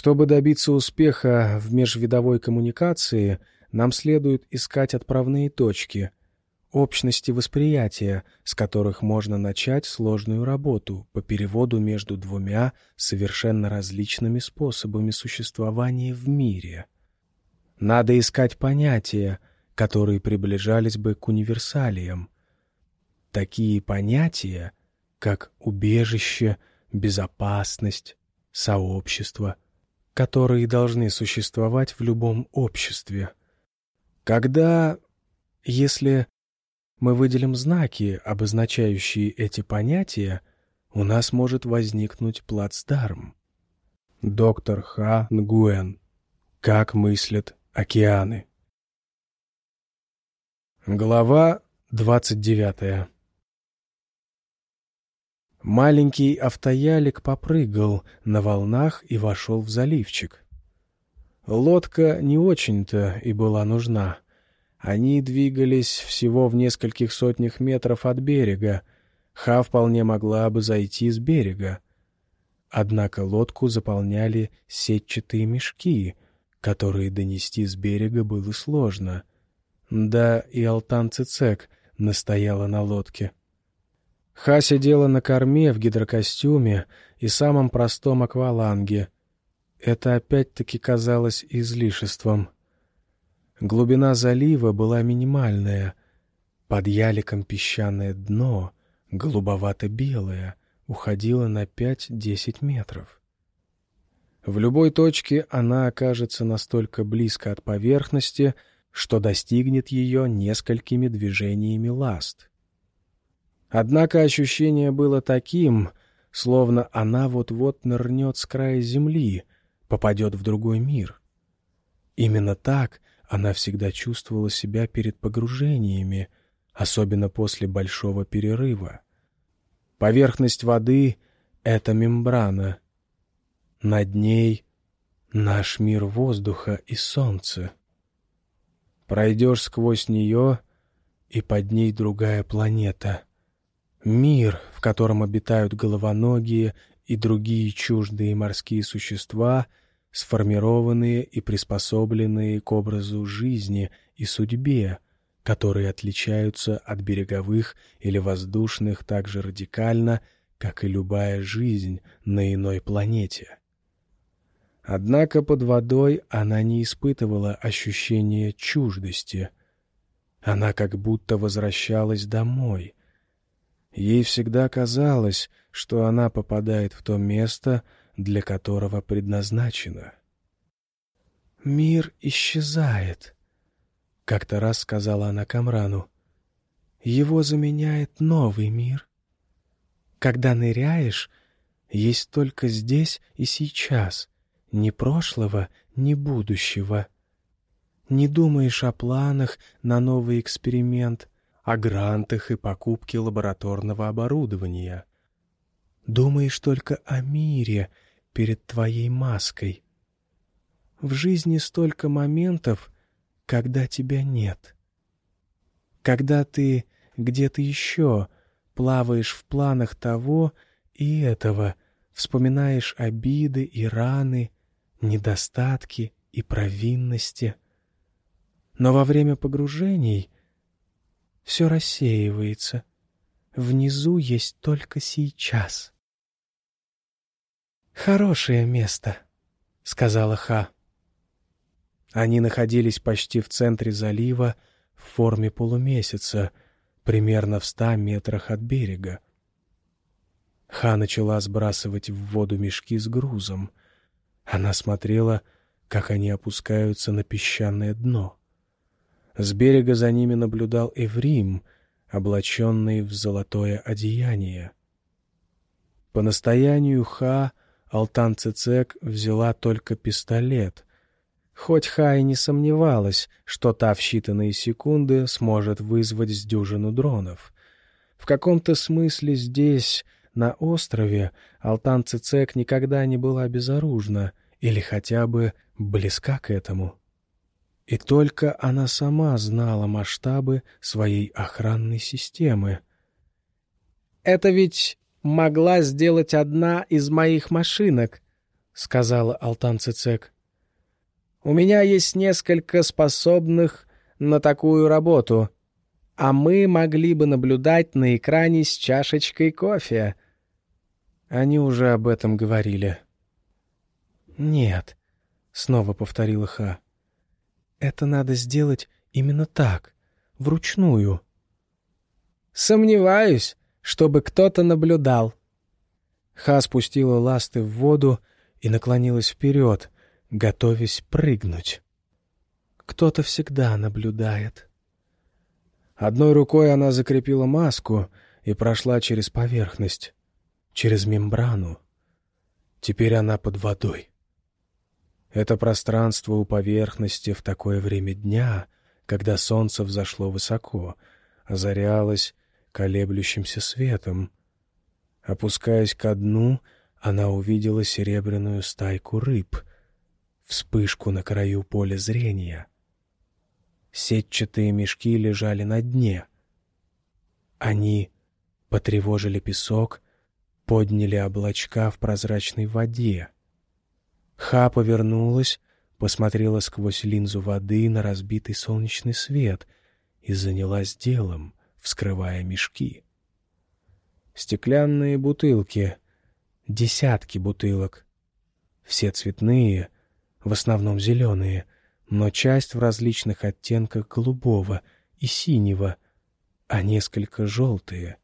Чтобы добиться успеха в межвидовой коммуникации, нам следует искать отправные точки, общности восприятия, с которых можно начать сложную работу по переводу между двумя совершенно различными способами существования в мире. Надо искать понятия, которые приближались бы к универсалиям. Такие понятия, как убежище, безопасность, сообщество — которые должны существовать в любом обществе. Когда, если мы выделим знаки, обозначающие эти понятия, у нас может возникнуть плацдарм. Доктор Ха Нгуэн. Как мыслят океаны. Глава двадцать девятая Маленький автоялик попрыгал на волнах и вошел в заливчик. Лодка не очень-то и была нужна. Они двигались всего в нескольких сотнях метров от берега. Ха вполне могла бы зайти с берега. Однако лодку заполняли сетчатые мешки, которые донести с берега было сложно. Да и Алтан Цицек настояла на лодке. Ха сидела на корме в гидрокостюме и самом простом акваланге. Это опять-таки казалось излишеством. Глубина залива была минимальная. Под яликом песчаное дно, голубовато-белое, уходило на пять-десять метров. В любой точке она окажется настолько близко от поверхности, что достигнет ее несколькими движениями ласт. Однако ощущение было таким, словно она вот-вот нырнет с края земли, попадет в другой мир. Именно так она всегда чувствовала себя перед погружениями, особенно после большого перерыва. Поверхность воды — это мембрана. Над ней — наш мир воздуха и солнца. Пройдешь сквозь нее, и под ней другая планета — Мир, в котором обитают головоногие и другие чуждые морские существа, сформированные и приспособленные к образу жизни и судьбе, которые отличаются от береговых или воздушных так же радикально, как и любая жизнь на иной планете. Однако под водой она не испытывала ощущения чуждости. Она как будто возвращалась домой — Ей всегда казалось, что она попадает в то место, для которого предназначена. «Мир исчезает», — как-то раз сказала она Камрану. «Его заменяет новый мир. Когда ныряешь, есть только здесь и сейчас, ни прошлого, ни будущего. Не думаешь о планах на новый эксперимент, о грантах и покупке лабораторного оборудования. Думаешь только о мире перед твоей маской. В жизни столько моментов, когда тебя нет. Когда ты где-то еще плаваешь в планах того и этого, вспоминаешь обиды и раны, недостатки и провинности. Но во время погружений — все рассеивается. Внизу есть только сейчас. «Хорошее место», — сказала Ха. Они находились почти в центре залива в форме полумесяца, примерно в ста метрах от берега. Ха начала сбрасывать в воду мешки с грузом. Она смотрела, как они опускаются на песчаное дно. С берега за ними наблюдал Эврим, облаченный в золотое одеяние. По настоянию Ха Алтан Цицек взяла только пистолет, хоть Ха и не сомневалась, что та в считанные секунды сможет вызвать с дюжину дронов. В каком-то смысле здесь, на острове, Алтан Цицек никогда не была безоружна или хотя бы близка к этому. И только она сама знала масштабы своей охранной системы. «Это ведь могла сделать одна из моих машинок», — сказала Алтан Цицек. «У меня есть несколько способных на такую работу, а мы могли бы наблюдать на экране с чашечкой кофе». Они уже об этом говорили. «Нет», — снова повторила Ха. «Это надо сделать именно так, вручную». «Сомневаюсь, чтобы кто-то наблюдал». Ха спустила ласты в воду и наклонилась вперед, готовясь прыгнуть. «Кто-то всегда наблюдает». Одной рукой она закрепила маску и прошла через поверхность, через мембрану. Теперь она под водой. Это пространство у поверхности в такое время дня, когда солнце взошло высоко, озарялось колеблющимся светом. Опускаясь ко дну, она увидела серебряную стайку рыб, вспышку на краю поля зрения. Сетчатые мешки лежали на дне. Они потревожили песок, подняли облачка в прозрачной воде. Ха повернулась, посмотрела сквозь линзу воды на разбитый солнечный свет и занялась делом, вскрывая мешки. Стеклянные бутылки, десятки бутылок. Все цветные, в основном зеленые, но часть в различных оттенках голубого и синего, а несколько желтые.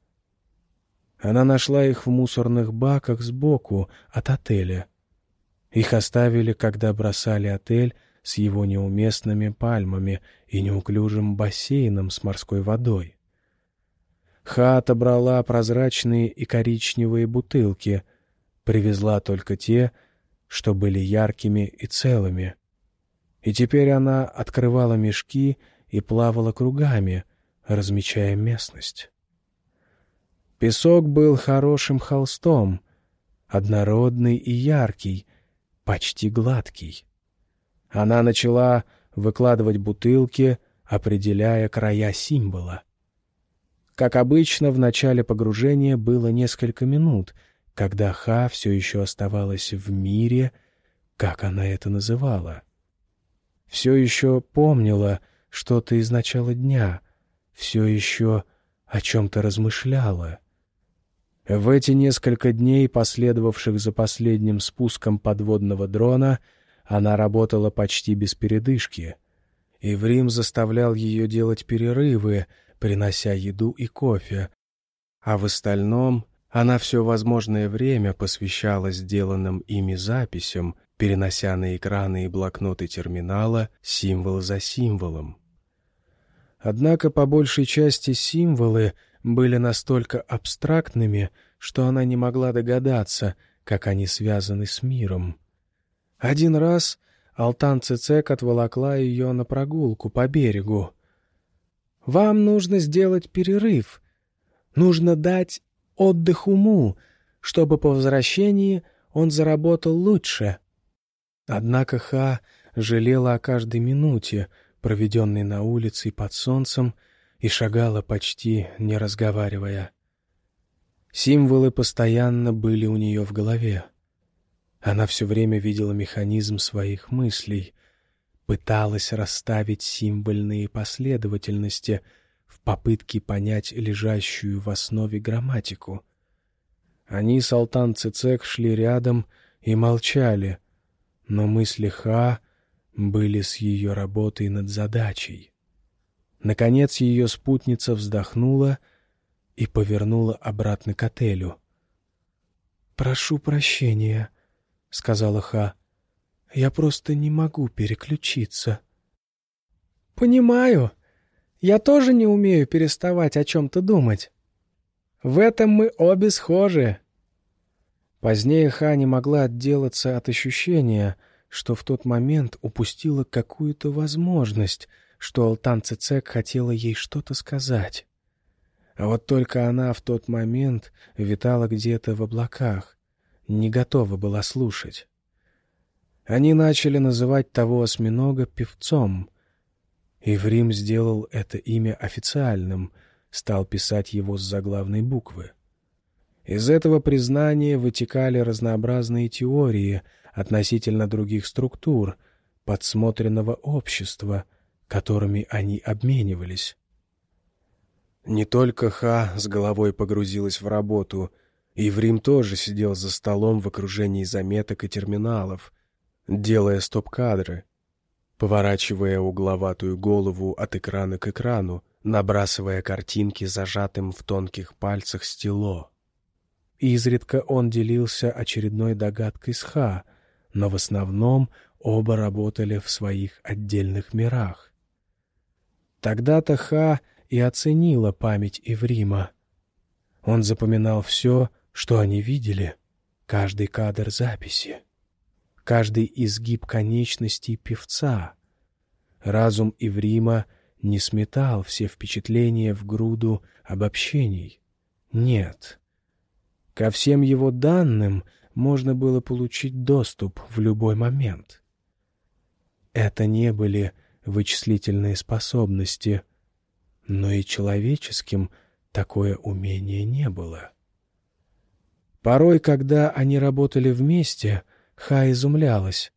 Она нашла их в мусорных баках сбоку от отеля — их оставили, когда бросали отель с его неуместными пальмами и неуклюжим бассейном с морской водой. Ха отобрала прозрачные и коричневые бутылки, привезла только те, что были яркими и целыми. И теперь она открывала мешки и плавала кругами, размечая местность. Песок был хорошим холстом, однородный и яркий, почти гладкий. Она начала выкладывать бутылки, определяя края символа. Как обычно, в начале погружения было несколько минут, когда Ха все еще оставалась в мире, как она это называла. Все еще помнила что-то из начала дня, все еще о чем-то размышляла — в эти несколько дней, последовавших за последним спуском подводного дрона, она работала почти без передышки. И в Рим заставлял ее делать перерывы, принося еду и кофе. А в остальном она все возможное время посвящала сделанным ими записям, перенося на экраны и блокноты терминала символ за символом. Однако по большей части символы были настолько абстрактными, что она не могла догадаться, как они связаны с миром. Один раз Алтан Цицек отволокла ее на прогулку по берегу. «Вам нужно сделать перерыв. Нужно дать отдых уму, чтобы по возвращении он заработал лучше». Однако Ха жалела о каждой минуте, проведенной на улице под солнцем, и шагала почти не разговаривая. Символы постоянно были у нее в голове. Она все время видела механизм своих мыслей, пыталась расставить символьные последовательности в попытке понять лежащую в основе грамматику. Они с Алтан Цицек шли рядом и молчали, но мысли Ха были с ее работой над задачей. Наконец ее спутница вздохнула и повернула обратно к отелю. «Прошу прощения», — сказала Ха. «Я просто не могу переключиться». «Понимаю. Я тоже не умею переставать о чем-то думать. В этом мы обе схожи». Позднее Ха не могла отделаться от ощущения, что в тот момент упустила какую-то возможность — что Алтан Цицек хотела ей что-то сказать. А вот только она в тот момент витала где-то в облаках, не готова была слушать. Они начали называть того осьминога певцом, и Рим сделал это имя официальным, стал писать его с заглавной буквы. Из этого признания вытекали разнообразные теории относительно других структур, подсмотренного общества, которыми они обменивались. Не только Ха с головой погрузилась в работу, и Врим тоже сидел за столом в окружении заметок и терминалов, делая стоп-кадры, поворачивая угловатую голову от экрана к экрану, набрасывая картинки зажатым в тонких пальцах стело. Изредка он делился очередной догадкой с Ха, но в основном оба работали в своих отдельных мирах. Тогда-то Ха и оценила память Иврима. Он запоминал все, что они видели, каждый кадр записи, каждый изгиб конечностей певца. Разум Иврима не сметал все впечатления в груду обобщений. Нет, Ко всем его данным можно было получить доступ в любой момент. Это не были вычислительные способности, но и человеческим такое умение не было. Порой, когда они работали вместе, Ха изумлялась.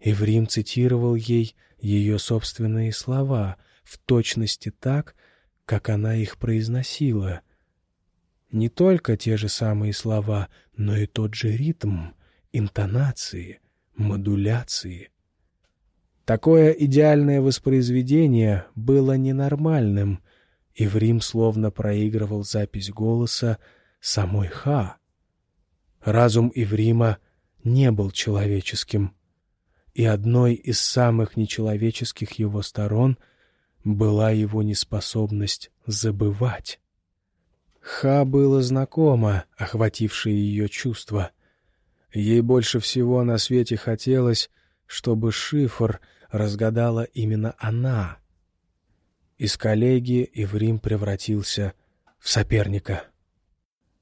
Иврим цитировал ей ее собственные слова в точности так, как она их произносила — не только те же самые слова, но и тот же ритм, интонации, модуляции. Такое идеальное воспроизведение было ненормальным, и в Рим словно проигрывал запись голоса самой Ха. Разум Иврима не был человеческим, и одной из самых нечеловеческих его сторон была его неспособность забывать. Ха было знакомо охватившее ее чувство. Ей больше всего на свете хотелось, чтобы шифр разгадала именно она. Из коллеги Иврим превратился в соперника.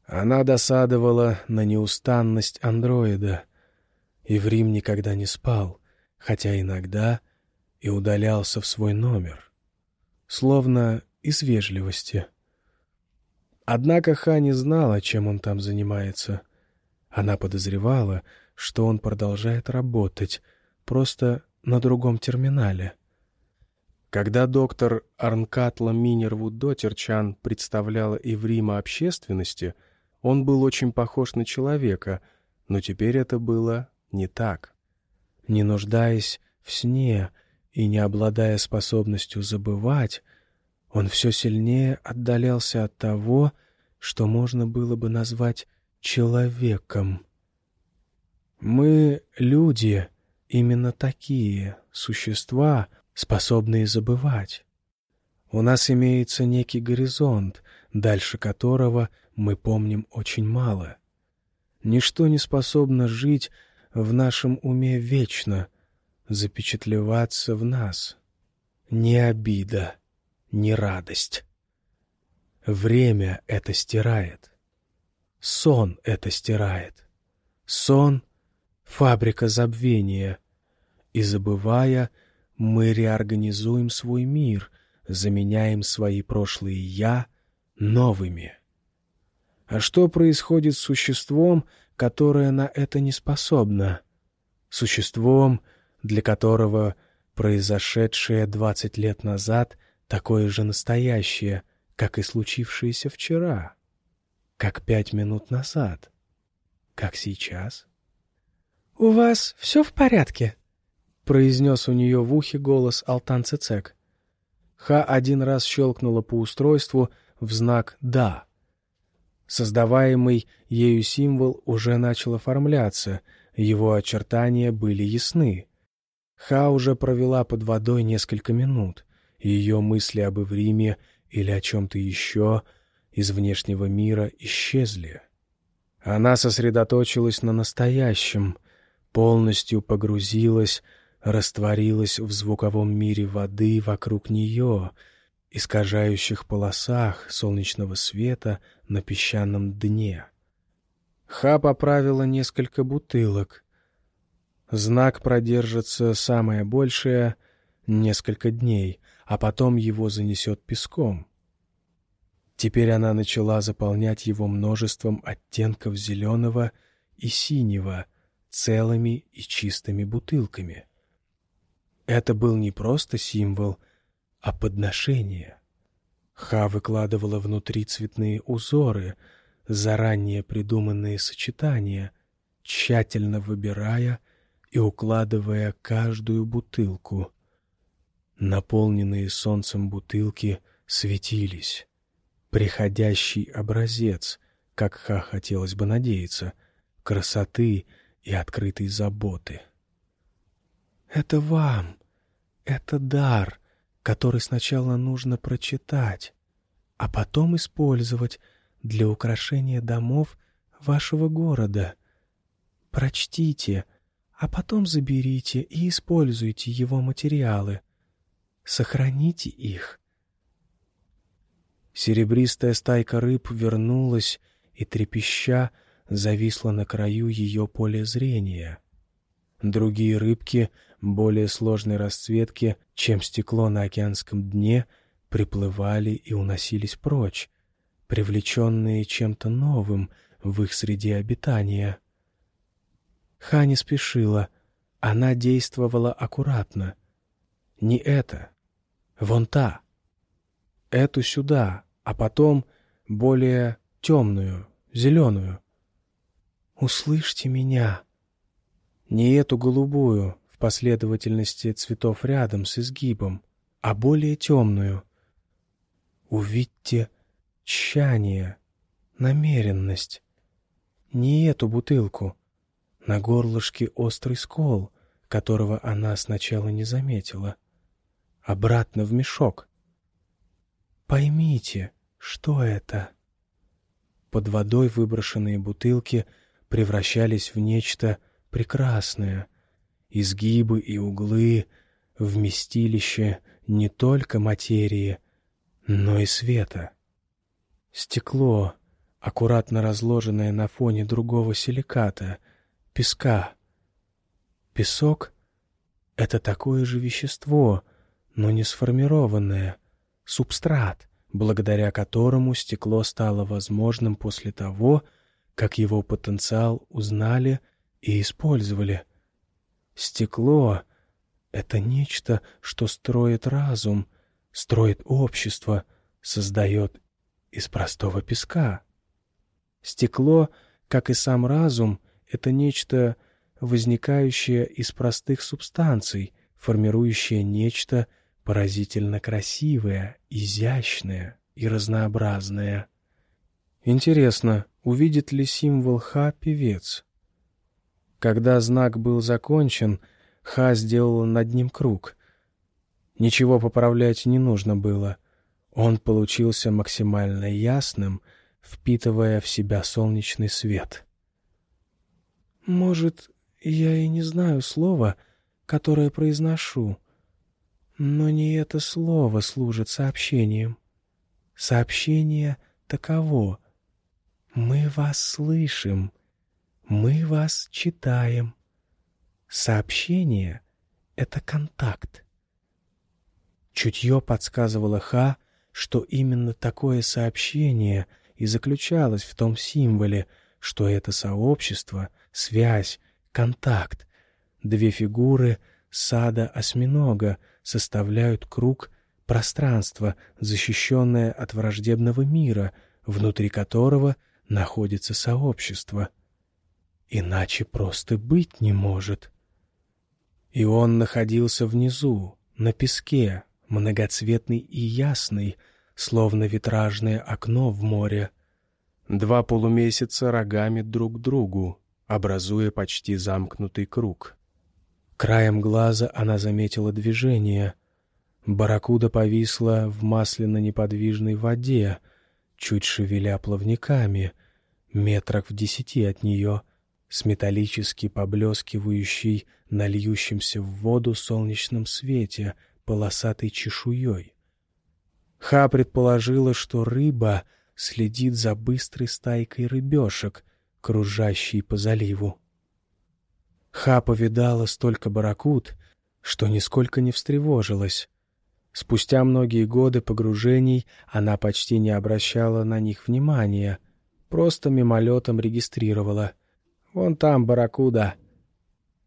Она досадовала на неустанность андроида. Иврим никогда не спал, хотя иногда и удалялся в свой номер. Словно из вежливости — Однако Ха не знала, чем он там занимается. Она подозревала, что он продолжает работать, просто на другом терминале. Когда доктор Арнкатла Минервуд Дотерчан представляла Иврима общественности, он был очень похож на человека, но теперь это было не так. Не нуждаясь в сне и не обладая способностью забывать, он все сильнее отдалялся от того, что можно было бы назвать человеком. Мы, люди, именно такие существа, способные забывать. У нас имеется некий горизонт, дальше которого мы помним очень мало. Ничто не способно жить в нашем уме вечно, запечатлеваться в нас. Ни обида, ни радость. Время это стирает. Сон это стирает. Сон — фабрика забвения. И забывая, мы реорганизуем свой мир, заменяем свои прошлые «я» новыми. А что происходит с существом, которое на это не способно? Существом, для которого произошедшее двадцать лет назад такое же настоящее, как и случившееся вчера, как пять минут назад, как сейчас. — У вас все в порядке? — произнес у нее в ухе голос Алтан Цицек. Ха один раз щелкнула по устройству в знак «да». Создаваемый ею символ уже начал оформляться, его очертания были ясны. Ха уже провела под водой несколько минут — ее мысли об Ивриме или о чем-то еще из внешнего мира исчезли. Она сосредоточилась на настоящем, полностью погрузилась, растворилась в звуковом мире воды вокруг нее, искажающих полосах солнечного света на песчаном дне. Ха поправила несколько бутылок. Знак продержится самое большее — несколько дней, а потом его занесет песком. Теперь она начала заполнять его множеством оттенков зеленого и синего, целыми и чистыми бутылками. Это был не просто символ, а подношение. Ха выкладывала внутри цветные узоры, заранее придуманные сочетания, тщательно выбирая и укладывая каждую бутылку. Наполненные солнцем бутылки светились. Приходящий образец, как Ха хотелось бы надеяться, красоты и открытой заботы. «Это вам! Это дар!» который сначала нужно прочитать, а потом использовать для украшения домов вашего города. Прочтите, а потом заберите и используйте его материалы. Сохраните их. Серебристая стайка рыб вернулась и, трепеща, зависла на краю ее поля зрения. Другие рыбки более сложной расцветки, чем стекло на океанском дне, приплывали и уносились прочь, привлеченные чем-то новым в их среде обитания. Хани спешила, она действовала аккуратно. Не это, вон та. Эту сюда, а потом более темную, зеленую. «Услышьте меня!» Не эту голубую, последовательности цветов рядом с изгибом, а более темную. Увидьте тщание, намеренность. Не эту бутылку. На горлышке острый скол, которого она сначала не заметила. Обратно в мешок. Поймите, что это? Под водой выброшенные бутылки превращались в нечто прекрасное — изгибы и углы, вместилище не только материи, но и света. Стекло, аккуратно разложенное на фоне другого силиката, песка. Песок — это такое же вещество, но не сформированное, субстрат, благодаря которому стекло стало возможным после того, как его потенциал узнали и использовали — Стекло — это нечто, что строит разум, строит общество, создает из простого песка. Стекло, как и сам разум, это нечто, возникающее из простых субстанций, формирующее нечто поразительно красивое, изящное и разнообразное. Интересно, увидит ли символ Ха певец? Когда знак был закончен, Ха сделала над ним круг. Ничего поправлять не нужно было. Он получился максимально ясным, впитывая в себя солнечный свет. «Может, я и не знаю слова, которое произношу, но не это слово служит сообщением. Сообщение таково. Мы вас слышим». Мы вас читаем. Сообщение — это контакт. Чутье подсказывало Ха, что именно такое сообщение и заключалось в том символе, что это сообщество, связь, контакт. Две фигуры сада осьминога составляют круг пространства, защищенное от враждебного мира, внутри которого находится сообщество — Иначе просто быть не может. И он находился внизу, на песке, многоцветный и ясный, словно витражное окно в море. Два полумесяца рогами друг к другу, образуя почти замкнутый круг. Краем глаза она заметила движение. Барракуда повисла в масляно-неподвижной воде, чуть шевеля плавниками, метрах в десяти от нее — с металлически поблескивающей на льющемся в воду солнечном свете полосатой чешуей. Ха предположила, что рыба следит за быстрой стайкой рыбешек, кружащей по заливу. Ха повидала столько баракут, что нисколько не встревожилась. Спустя многие годы погружений она почти не обращала на них внимания, просто мимолетом регистрировала — Вон там барракуда.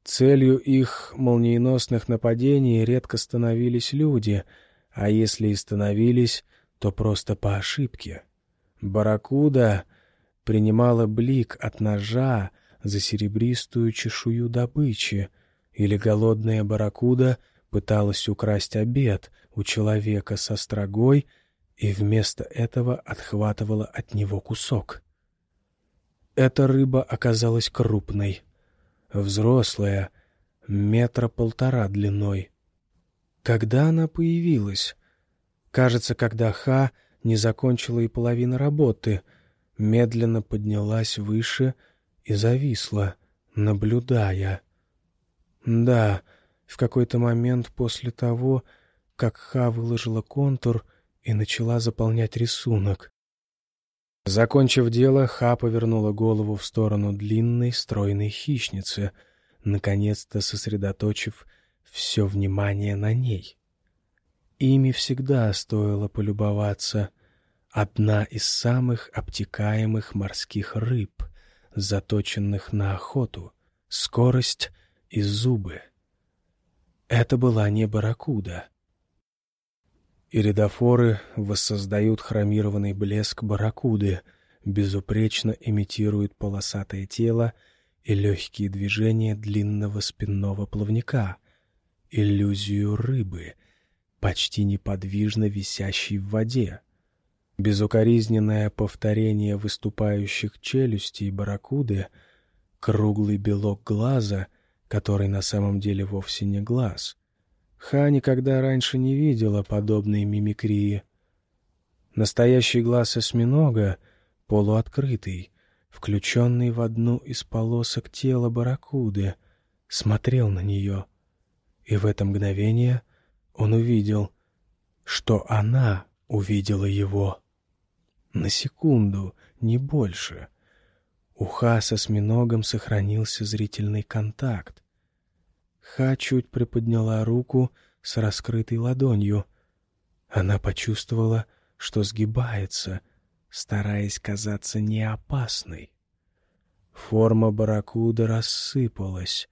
Целью их молниеносных нападений редко становились люди, а если и становились, то просто по ошибке. Барракуда принимала блик от ножа за серебристую чешую добычи, или голодная барракуда пыталась украсть обед у человека со строгой и вместо этого отхватывала от него кусок. Эта рыба оказалась крупной, взрослая, метра полтора длиной. Когда она появилась? Кажется, когда Ха не закончила и половины работы, медленно поднялась выше и зависла, наблюдая. Да, в какой-то момент после того, как Ха выложила контур и начала заполнять рисунок. Закончив дело, Ха повернула голову в сторону длинной, стройной хищницы, наконец-то сосредоточив все внимание на ней. Ими всегда стоило полюбоваться. Одна из самых обтекаемых морских рыб, заточенных на охоту, скорость и зубы. Это была не барракуда. Иридофоры воссоздают хромированный блеск барракуды, безупречно имитируют полосатое тело и легкие движения длинного спинного плавника, иллюзию рыбы, почти неподвижно висящей в воде. Безукоризненное повторение выступающих челюстей барракуды, круглый белок глаза, который на самом деле вовсе не глаз — Ха никогда раньше не видела подобной мимикрии. Настоящий глаз осьминога, полуоткрытый, включенный в одну из полосок тела барракуды, смотрел на нее. И в это мгновение он увидел, что она увидела его. На секунду, не больше. У Ха с осьминогом сохранился зрительный контакт. Ха чуть приподняла руку с раскрытой ладонью. Она почувствовала, что сгибается, стараясь казаться неопасной. Форма барракуда рассыпалась.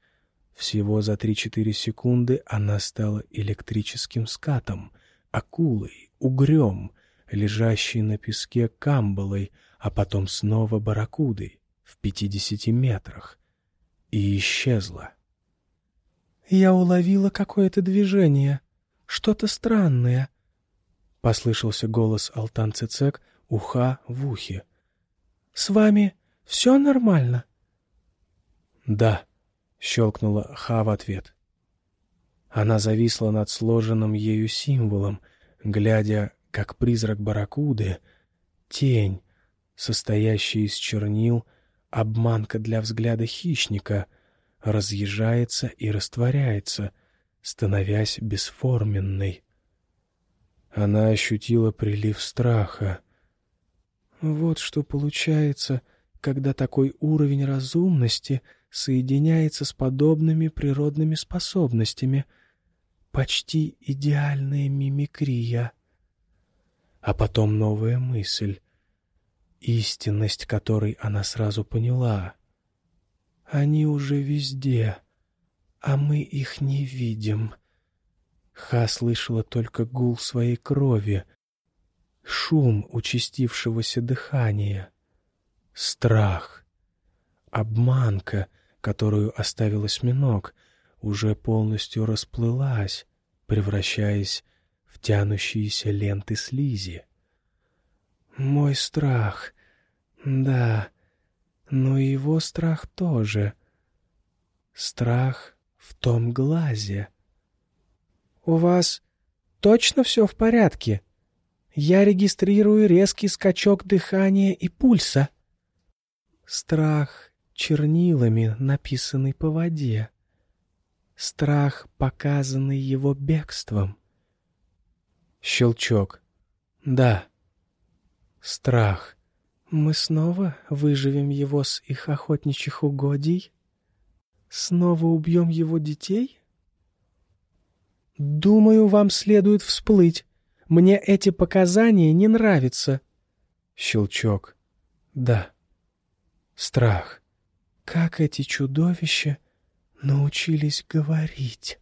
Всего за три-четыре секунды она стала электрическим скатом, акулой, угрем, лежащей на песке камбалой, а потом снова барракудой в пятидесяти метрах, и исчезла. «Я уловила какое-то движение, что-то странное», — послышался голос Алтан Цицек, уха в ухе. «С вами все нормально?» «Да», — щелкнула Ха в ответ. Она зависла над сложенным ею символом, глядя, как призрак барракуды, тень, состоящая из чернил, обманка для взгляда хищника — разъезжается и растворяется, становясь бесформенной. Она ощутила прилив страха. Вот что получается, когда такой уровень разумности соединяется с подобными природными способностями. Почти идеальная мимикрия. А потом новая мысль, истинность которой она сразу поняла — они уже везде, а мы их не видим. Ха слышала только гул своей крови, шум участившегося дыхания, страх, обманка, которую оставил осьминог, уже полностью расплылась, превращаясь в тянущиеся ленты слизи. Мой страх, да, — но и его страх тоже. Страх в том глазе. «У вас точно все в порядке? Я регистрирую резкий скачок дыхания и пульса». Страх чернилами, написанный по воде. Страх, показанный его бегством. Щелчок. Да. Страх — мы снова выживем его с их охотничьих угодий? Снова убьем его детей? Думаю, вам следует всплыть. Мне эти показания не нравятся. Щелчок. Да. Страх. Как эти чудовища научились говорить.